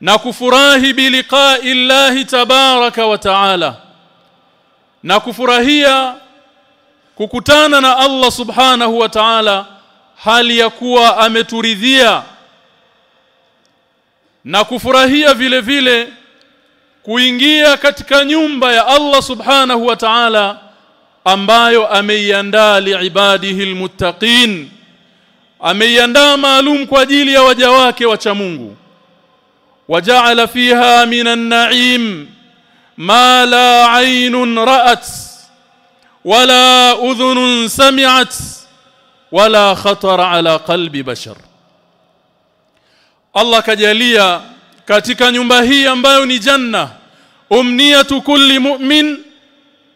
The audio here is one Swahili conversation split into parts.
na kufurahi biliqa'i llahi tabaraka wa taala na kufurahia kukutana na Allah subhanahu wa ta'ala hali ya kuwa ameturidhia na kufurahia vile vile kuingia katika nyumba ya Allah subhanahu wa ta'ala ambayo ameiandaa liibadihi almuttaqin ameiandaa maalum kwa ajili ya waja wake wacha Mungu waja'ala fiha من النعيم ma la عين ra'at ولا udhunun sami'at ولا خطر على قلب bashar Allah kajalia katika nyumba hii ambayo ni janna umniyatu kulli mu'min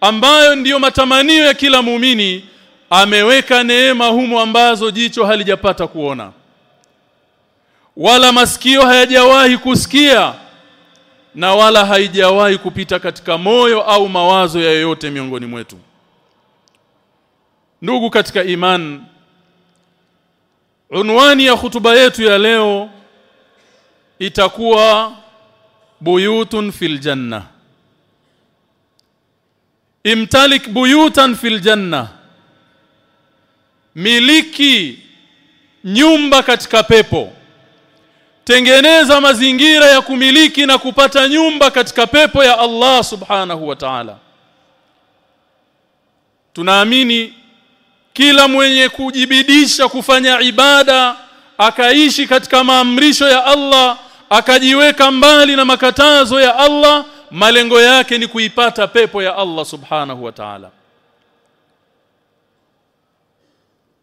ambayo ndiyo matamanio ya kila muumini ameweka neema humo ambazo jicho halijapata kuona wala masikio hayajawahi kusikia na wala haijawahi kupita katika moyo au mawazo ya yoyote miongoni mwetu. Ndugu katika iman unwani ya hutuba yetu ya leo itakuwa buyutun fil janna. Imtalik buyutan fil janna. Miliki nyumba katika pepo tengeneza mazingira ya kumiliki na kupata nyumba katika pepo ya Allah subhanahu wa ta'ala. Tunaamini kila mwenye kujibidisha kufanya ibada akaishi katika maamrisho ya Allah akajiweka mbali na makatazo ya Allah malengo yake ni kuipata pepo ya Allah subhanahu wa ta'ala.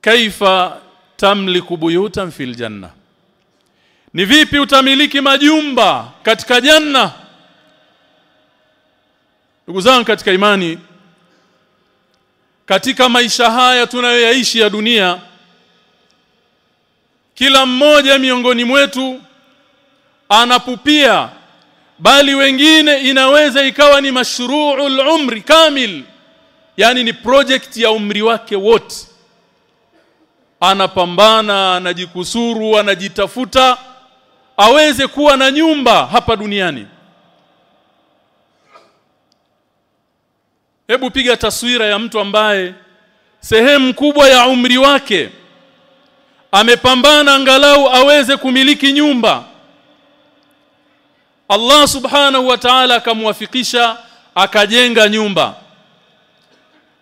Kaifa tamliku buyutan fil janna ni vipi utamiliki majumba katika janna? Ndugu zangu katika imani katika maisha haya tunayoyaishi ya dunia kila mmoja miongoni mwetu anapupia bali wengine inaweza ikawa ni mashru'ul umri kamil yani ni project ya umri wake wote. Anapambana anajikusuru anajitafuta aweze kuwa na nyumba hapa duniani. Hebu piga taswira ya mtu ambaye sehemu kubwa ya umri wake amepambana angalau aweze kumiliki nyumba. Allah subhanahu wa ta'ala akamwafikisha akajenga nyumba.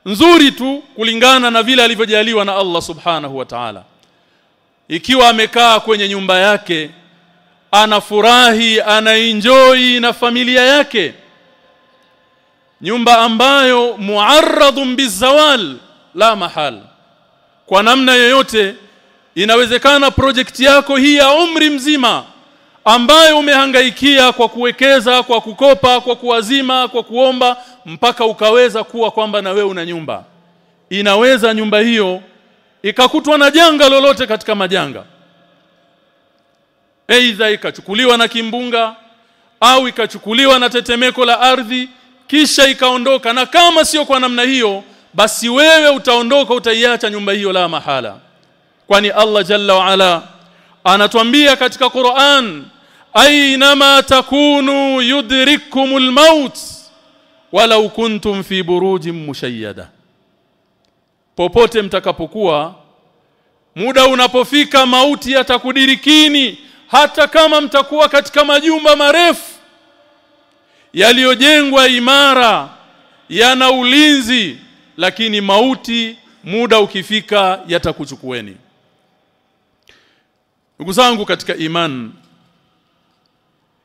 Nzuri tu kulingana na vile alivyojaliwa na Allah subhanahu wa ta'ala. Ikiwa amekaa kwenye nyumba yake anafurahi anaenjoy na familia yake. Nyumba ambayo muarradun bizawal la mahal. Kwa namna yoyote inawezekana project yako hii ya umri mzima ambayo umehangaikia kwa kuwekeza kwa kukopa kwa kuwazima kwa kuomba mpaka ukaweza kuwa kwamba na wewe una nyumba. Inaweza nyumba hiyo ikakutwa na janga lolote katika majanga aidha ikachukuliwa na kimbunga au ikachukuliwa na tetemeko la ardhi kisha ikaondoka. Na kama sio kwa namna hiyo basi wewe utaondoka utaiacha nyumba hiyo la mahala. Kwani Allah jalla wa ala anatuambia katika Qur'an aynama takunu yudrikumul maut walau kuntum fi burujin mushayyada. Popote mtakapokuwa muda unapofika mauti yatakudirikini hata kama mtakuwa katika majumba marefu yaliyojengwa imara yana ulinzi lakini mauti muda ukifika yatakuchukueni. Ndugu zangu katika imani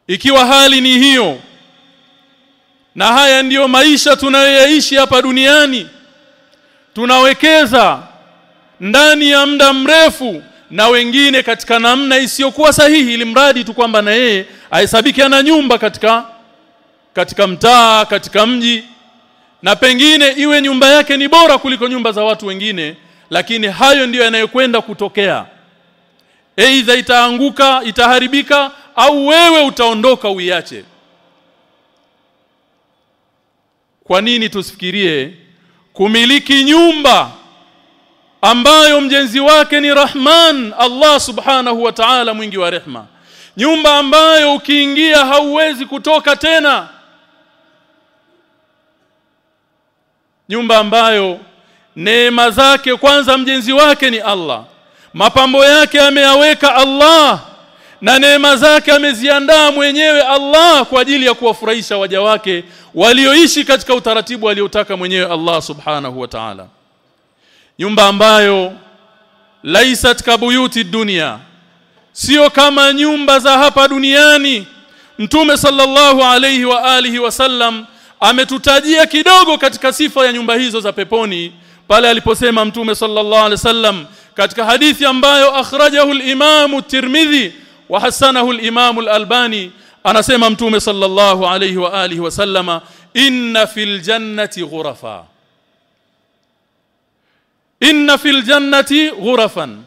ikiwa hali ni hiyo na haya ndiyo maisha tunayoyaishi hapa duniani tunawekeza ndani ya muda mrefu na wengine katika namna isiyokuwa sahihi ili mradi tu kwamba na yeye ahesabiki ana nyumba katika katika mtaa katika mji. Na pengine iwe nyumba yake ni bora kuliko nyumba za watu wengine lakini hayo ndiyo yanayokwenda kutokea. Aidha itaanguka itaharibika au wewe utaondoka uiache. Kwa nini tusifikirie kumiliki nyumba ambayo mjenzi wake ni Rahman Allah subhanahu wa ta'ala mwingi wa rehma. Nyumba ambayo ukiingia hauwezi kutoka tena. Nyumba ambayo neema zake kwanza mjenzi wake ni Allah. Mapambo yake ameyaweka Allah na neema zake ameziandaa mwenyewe Allah kwa ajili ya kuwafurahisha waja wake walioishi katika utaratibu aliotaka mwenyewe Allah subhanahu wa ta'ala nyumba ambayo laisat kabuyuti dunia. Sio kama nyumba za hapa duniani. Mtume sallallahu alayhi wa alihi wasallam ametutajia kidogo katika sifa ya nyumba hizo za peponi pale aliposema mtume sallallahu alayhi wasallam katika hadithi ambayo akhrajahu al-Imam tirmidhi wa hasanahu al-Imam al-Albani anasema mtume sallallahu alayhi wa alihi wasallama inna fil jannati ghurafa inna fil jannati ghurafan.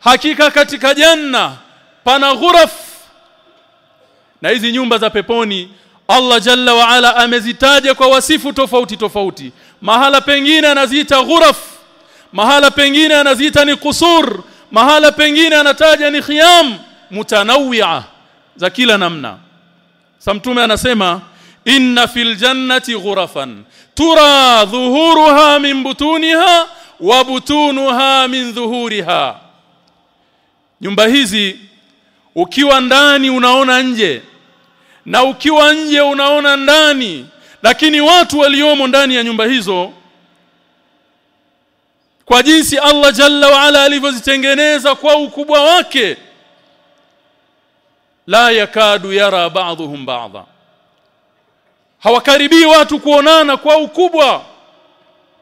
Hakika katika janna pana ghuraf. Na hizi nyumba za peponi Allah jalla wa ala amezitaja kwa wasifu tofauti tofauti. Mahala pengine anaziita ghuraf mahala pengine anaziita ni kusur mahala pengine anataja ni khiyam mutanawia za kila namna. Samtume anasema inna fil jannati ghurafan. Tura dhuhuruha min butuniha wa butunuha min dhuhuriha nyumba hizi ukiwa ndani unaona nje na ukiwa nje unaona ndani lakini watu waliomo ndani ya nyumba hizo kwa jinsi Allah Jalla wa Ala alivyozitengeneza kwa ukubwa wake la yakadu yara ba'dhum ba'dha. Hawakaribii watu kuonana kwa ukubwa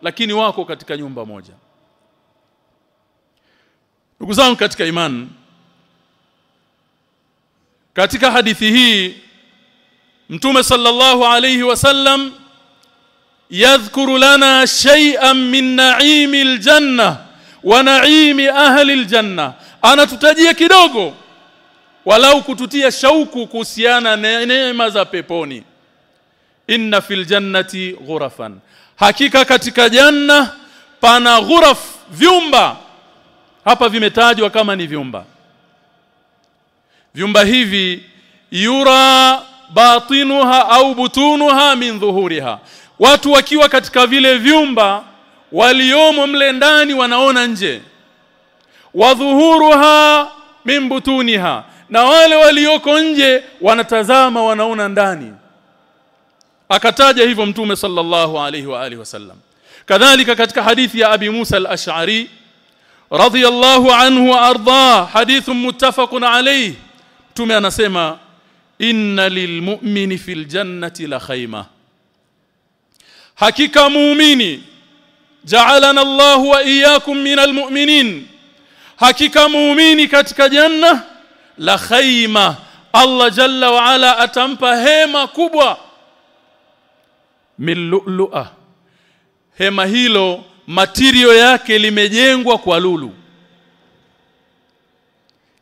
lakini wako katika nyumba moja. Ndugu zangu katika imani katika hadithi hii mtume sallallahu alayhi wasallam yadhkuru lana shay'an min na'imi aljanna wa na'imi ahli aljanna anatutajia kidogo walau kututia shauku kuhusiana na neema za peponi inna fil jannati ghurafan. Hakika katika janna pana ghuraf vyumba. Hapa vimetajwa kama ni vyumba. Vyumba hivi yura batinuha au butunuha min dhuhuriha. Watu wakiwa katika vile vyumba waliomo mle ndani wanaona nje. Wadhuhuruha min butuniha. Na wale walioko nje wanatazama wanaona ndani akataja hivyo mtume sallallahu alaihi wa alihi wasallam. Kadhalika katika hadithi ya abi Musa al-Ash'ari radiyallahu anhu arda hadith muttafaqun alayhi mtume anasema inna lilmu'mini fil jannati la khayma. Hakika muumini ja'alana Allah wa iyyakum minal mu'minin hakika muumini katika janna la khayma Allah jalla wa ala atampa hema kubwa min lu'lu'a. Hema hilo matirio yake limejengwa kwa lulu.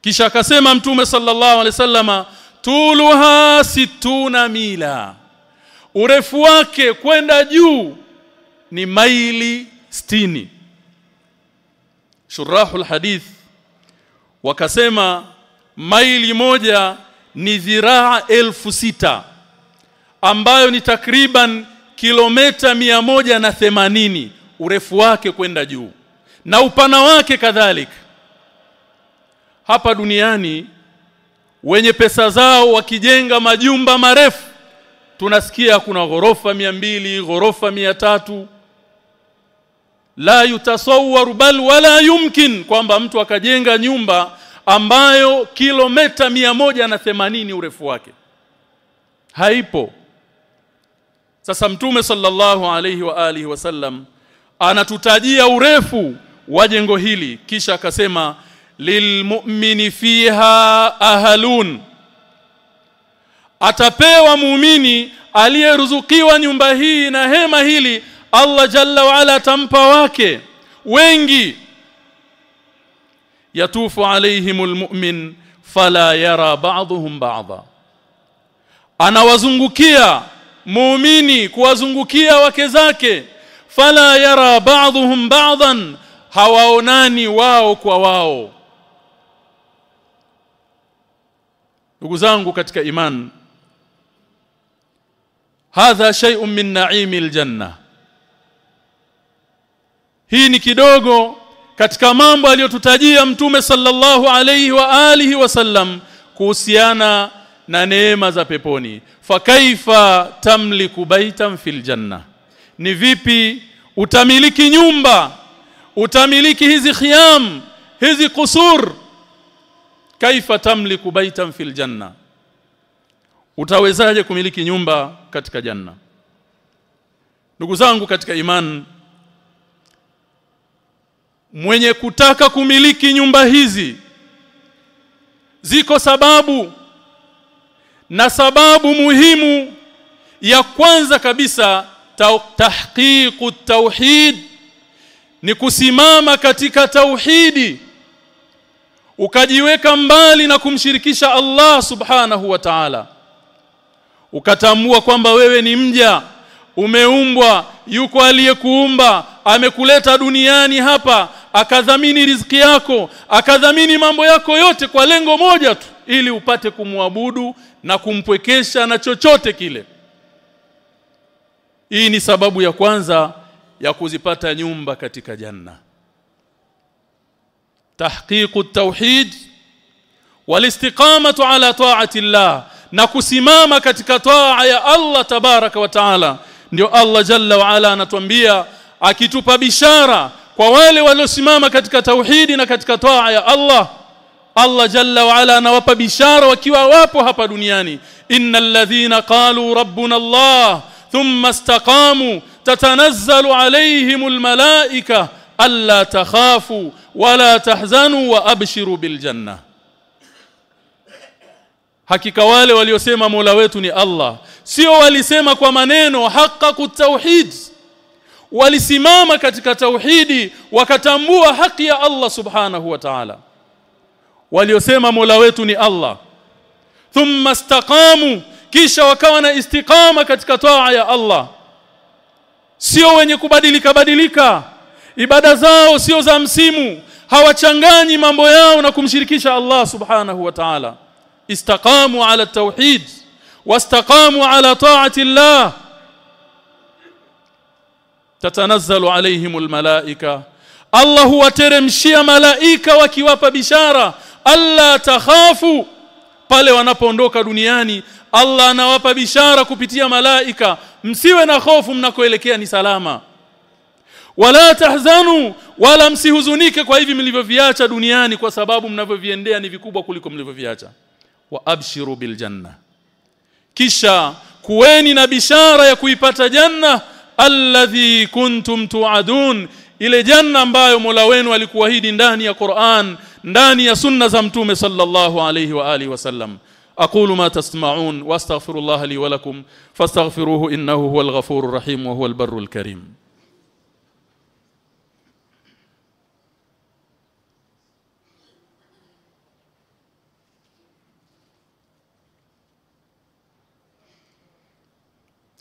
Kisha akasema mtume sallallahu alaihi wasallama tuluha situna mila. Urefu wake kwenda juu ni maili stini shurahul hadith wakasema maili moja ni dhiraa elfu sita ambayo ni takriban kilomita mia moja na themanini urefu wake kwenda juu. Na upana wake kadhalika. Hapa duniani wenye pesa zao wakijenga majumba marefu tunasikia kuna ghorofa mbili ghorofa tatu. La yutasawwar bal wala yumkin kwamba mtu akajenga nyumba ambayo kilomita na themanini urefu wake. Haipo sasa mtume sallallahu alayhi wa alihi wasallam anatutajia urefu wa jengo hili kisha akasema lilmu'mini fiha ahalun. Atapewa muumini aliyeruzukiwa nyumba hii na hema hili Allah jalla wa ala atampa wake wengi. Yatufu alaihimul mu'min fala yara ba'dhum ba'dha. Anawazungukia muumini kuwazungukia wake zake. Fala yara ba'dhum ba'dhan hawaonani wao kwa wao. Ndugu zangu katika iman hadha shay'un min na'imil janna. Hii ni kidogo katika mambo aliyotutajia mtume sallallahu alayhi wa alihi wasallam kuhusiana na neema za peponi. Fakaifa tamliku baitan fil janna? Ni vipi utamiliki nyumba utamiliki hizi khiyam hizi kusur kaifa tamliku baitan fil janna? Utawezaje kumiliki nyumba katika janna? Ndugu zangu katika iman mwenye kutaka kumiliki nyumba hizi ziko sababu na sababu muhimu ya kwanza kabisa tahqiqu tauhid ni kusimama katika tauhidi ukajiweka mbali na kumshirikisha Allah subhanahu wa ta'ala. Ukatambua kwamba wewe ni mja umeumbwa yuko aliyekuumba amekuleta duniani hapa akadhamini riziki yako akadhamini mambo yako yote kwa lengo moja tu ili upate kumwabudu na kumpwekesha na chochote kile. Hii ni sababu ya kwanza ya kuzipata nyumba katika janna. Tahqiqu at-tauhid walistiqamatu ala ta'ati Allah na kusimama katika taa ya Allah tabaraka wa taala. Ndio Allah jalla wa ala anatuambia akitupa bishara kwa wale waliosimama katika tauhidi na katika taa ya Allah Allah jalla wa ala anawapa bishara wakiwa wapo hapa duniani innal ladhina qalu rabbuna Allah thumma istaqamu tatanazzalu alayhimul malaika alla takhafu wala tahzanu wa abshiru bil janna hakika wale waliosema Mola wetu ni Allah sio walisema kwa maneno haqqaqu tauhid walisimama katika tauhidi wakatambua haki ya Allah subhanahu wa ta'ala waliosema Mola wetu ni Allah. Thumma istaqamu kisha wakawa na istiqama katika taa ya Allah. Sio wenye kubadilika badilika. Ibada zao sio za msimu. Hawachanganyi mambo yao na kumshirikisha Allah subhanahu wa ta'ala. Istaqamu ala tauhid wastaqamu ala ta'ati Allah. Tatanazzalu alayhim almalaika Allah huwateremshia malaika wakiwapa bishara alla takhafu. Pale wanapoondoka duniani Allah anawapa bishara kupitia malaika. Msiwe na hofu mnakoelekea ni salama. Wala tahzanu wala msihuzunike kwa hivi mlivyoviacha duniani kwa sababu mnavyoviendea ni vikubwa kuliko mlivyoviacha. Wa abshiru bil janna. Kisha kuweni na bishara ya kuipata janna. Alladhi kuntum tuadun ile janna ambayo Mola wenu alikuahidi ndani ya Qur'an ndani ya sunna za mtume sallallahu alayhi wa alihi wasallam أقول ما تسمعون واستغفر الله لي ولكم فاستغفروه انه هو الغفور الرحيم وهو البر الكريم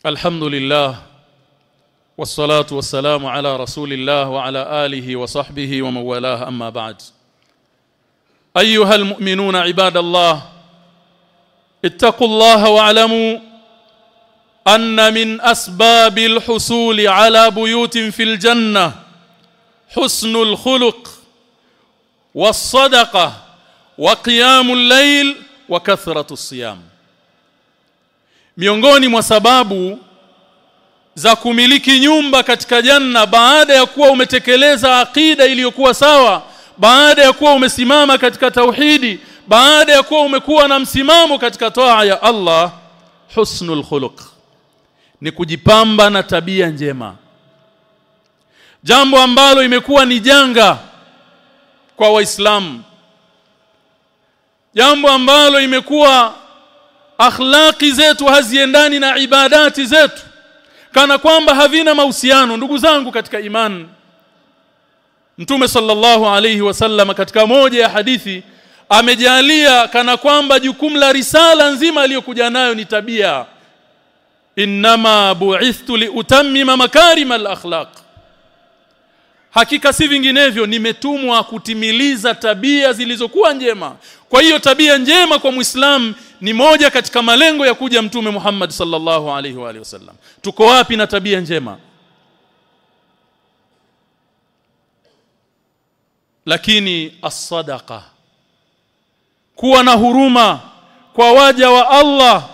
الحمد لله والصلاة والسلام على رسول الله وعلى آله وصحبه ومن والاه أما بعد. أيها المؤمنون عباد الله اتقوا الله واعلموا أن من أسباب الحصول على بيوت في الجنة حسن الخلق والصدقة وقيام الليل وكثرة الصيام. miongoni mwa sababu za kumiliki nyumba katika janna baada ya kuwa umetekeleza akida iliyokuwa sawa baada ya kuwa umesimama katika tauhidi baada ya kuwa umekuwa na msimamo katika toa ya Allah husnul khuluq. Ni kujipamba na tabia njema. Jambo ambalo imekuwa ni janga kwa waislamu. Jambo ambalo imekuwa akhlaqi zetu haziendani na ibadati zetu kana kwamba havina mahusiano ndugu zangu katika imani Mtume sallallahu alayhi wasallam katika moja ya hadithi amejalia kana kwamba jukumu la risala nzima aliyokuja nayo ni tabia. Innama bu'ithtu liutammima makarima al-akhlaq. Hakika si vinginevyo nimetumwa kutimiliza tabia zilizokuwa njema kwa hiyo tabia njema kwa Muislamu ni moja katika malengo ya kuja mtume Muhammad sallallahu alaihi wa wasallam tuko wapi na tabia njema? Lakini as-sadaqa kuwa na huruma kwa waja wa Allah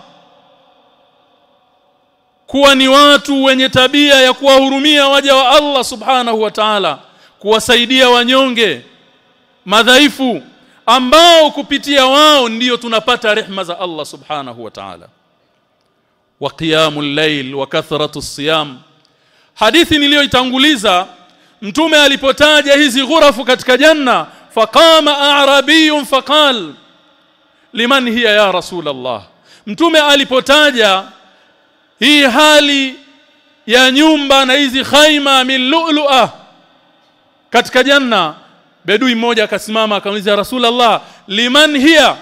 kuwa ni watu wenye tabia ya kuwahurumia waja wa Allah subhanahu wa ta'ala kuwasaidia wanyonge madhaifu ambao kupitia wao ndiyo tunapata rehma za Allah subhanahu wa ta'ala. Wa qiyamul layl wa kathratu siyam. Hadithi niliyoitanguliza mtume alipotaja hizi ghurafu katika janna faqama a'rabiyun faqal liman hiya ya rasul Allah mtume alipotaja hii hali ya nyumba na hizi khaima min lu'lu'a katika janna bedui mmoja akasimama akamuliza rasulullah liman hiya?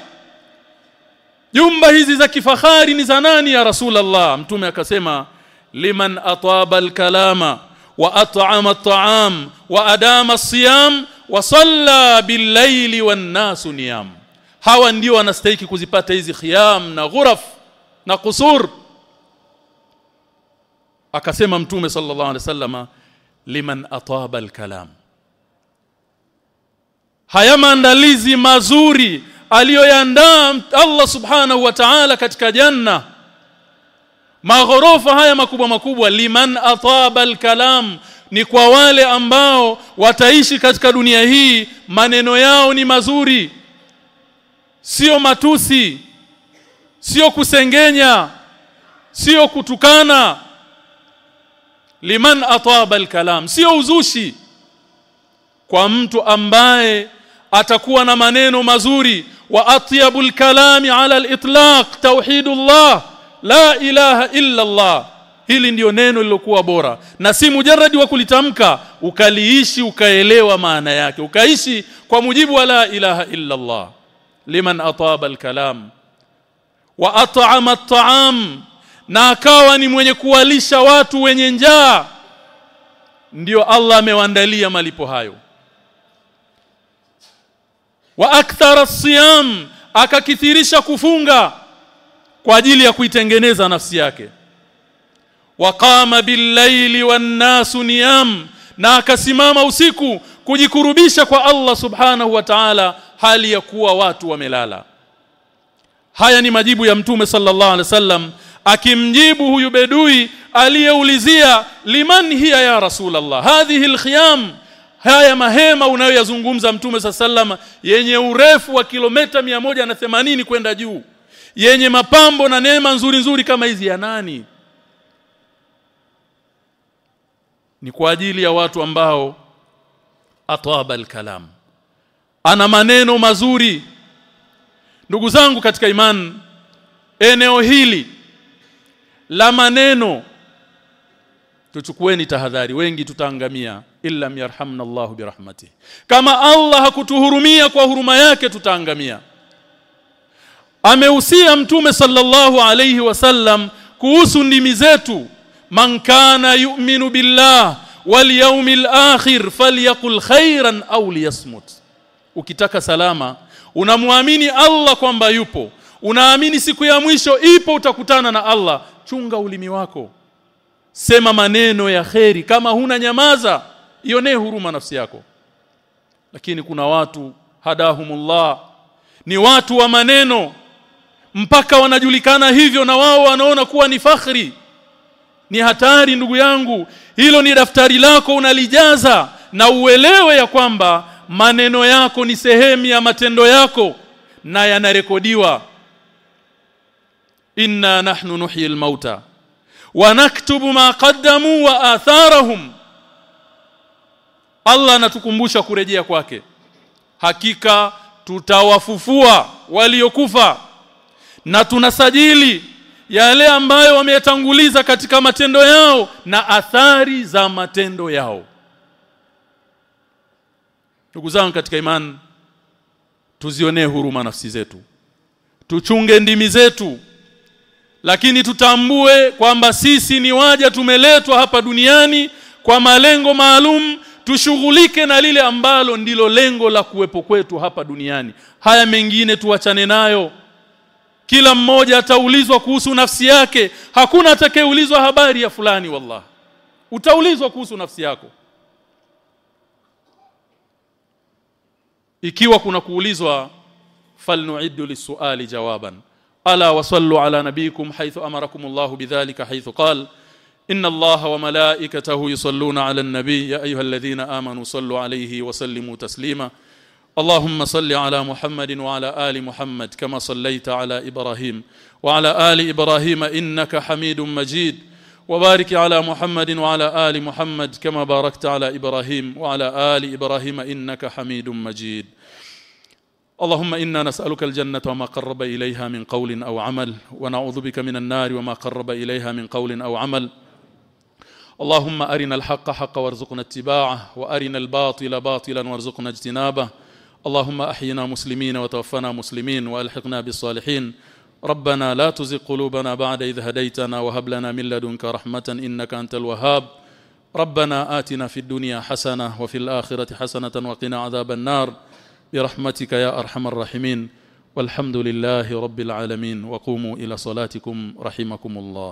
Jumba hizi za kifahari ni za nani ya rasulullah? Mtume akasema liman ataba alkalama wa at'ama at'am wa adama as-siyam wa salla bil-laili wan-nasu niyam. Hawa ndio wanastahili kuzipata hizi khiyam na ghuraf na kusur akasema mtume sallallahu alaihi wasallama liman ataba al-kalam haya maandalizi mazuri aliyoyandaa Allah subhanahu wa ta'ala katika janna. Maghorofa haya makubwa makubwa liman ataba al-kalam ni kwa wale ambao wataishi katika dunia hii maneno yao ni mazuri. Sio matusi sio kusengenya sio kutukana. Liman ataba al-kalam sio uzushi kwa mtu ambaye atakuwa na maneno mazuri. Wa atyabul kalami ala al-itlaq tauhidullah la ilaha illa Allah hili ndiyo neno lilokuwa bora. Na si mujarradi wa kulitamka ukaliishi ukaelewa maana yake. Ukaishi kwa mujibu wa la ilaha illa Allah liman ataba al-kalam. Wa at'ama at-ta'am. Na akawa ni mwenye kuwalisha watu wenye njaa. Ndio Allah amewaandalia malipo hayo wa akthara siyam akakithirisha kufunga kwa ajili ya kuitengeneza nafsi yake. Waqama billaili wannasu niyam na akasimama usiku kujikurubisha kwa Allah subhanahu wa ta'ala hali ya kuwa watu wamelala. Haya ni majibu ya mtume sallallahu alaihi wasallam akimjibu huyu bedui aliyeulizia liman hiya ya rasulullah? Hadhihi alkhiyam haya mahema unayoyazungumza mtume sallama yenye urefu wa kilomita themanini kwenda juu yenye mapambo na neema nzuri nzuri kama hizi ya nani? Ni kwa ajili ya watu ambao ataba alkalam. Ana maneno mazuri. Ndugu zangu katika imani eneo hili la maneno tuchukueni tahadhari wengi tutaangamia illa yarhamna Allahu birahmatihi kama Allah hakutuhurumia kwa huruma yake tutaangamia. Amehusia mtume sallallahu alayhi wasallam kuhusu ndimi zetu. Man kana yu'minu billah wal yawmil akhir falyakul khairan aw liyasmut. Ukitaka salama unamwamini Allah kwamba yupo. Unaamini siku ya mwisho ipo utakutana na Allah. Chunga ulimi wako. Sema maneno ya kheri. Kama huna nyamaza ionee huruma nafsi yako. Lakini kuna watu hadahumullah ni watu wa maneno. Mpaka wanajulikana hivyo na wao wanaona kuwa ni fakhri ni hatari ndugu yangu. Hilo ni daftari lako unalijaza na uelewe ya kwamba maneno yako ni sehemu ya matendo yako na yanarekodiwa. Inna nahnu nuhyil mauta wa naktubu ma qaddamu wa atharahum Allah anatukumbusha kurejea kwake. Hakika tutawafufua waliokufa. Na tunasajili yale ambayo wameyatanguliza katika matendo yao na athari za matendo yao. Ndugu zangu katika imani tuzionee huruma nafsi zetu. Tuchunge ndimi zetu. Lakini tutambue kwamba sisi ni waja tumeletwa hapa duniani kwa malengo maalum tushughulike na lile ambalo ndilo lengo la kuwepo kwetu hapa duniani. Haya mengine tuachane nayo. Kila mmoja ataulizwa kuhusu nafsi yake. Hakuna atakayeulizwa habari ya fulani wallah. Utaulizwa kuhusu nafsi yako. Ikiwa kuna kuulizwa falnu'iddu lisuali jawaban. Ala wasallu ala nabiyikum haythu amarakumullahu bidhalika haythu qala إن الله وملائكته يصلون على النبي يا أيها الذين آمنوا صلوا عليه وسلموا تسليما. اللهم صل على محمد وعلى آل محمد كما صليت على إبراهيم. وعلى آل إبراهيم إنك حميد مجيد. وبارك على محمد وعلى آل محمد كما باركت على إبراهيم. وعلى آل إبراهيم إنك حميد مجيد. اللهم إنا نسألك الجنة وما قرب إليها من قول أو عمل. ونعوذ بك من النار وما قرب إليها من قول أو عمل. اللهم أرنا الحق حقا وارزقنا اتباعه وأرنا الباطل باطلا وارزقنا اجتنابه. اللهم أحينا مسلمين وتوفنا مسلمين وألحقنا بالصالحين. ربنا لا تزغ قلوبنا بعد إذ هديتنا وهب لنا من لدنك رحمة إنك أنت الوهاب. ربنا آتنا في الدنيا حسنة وفي الآخرة حسنة وقنا عذاب النار. برحمتك يا أرحم الراحمين. والحمد لله رب العالمين. وقوموا إلى صلاتكم رحمكم الله.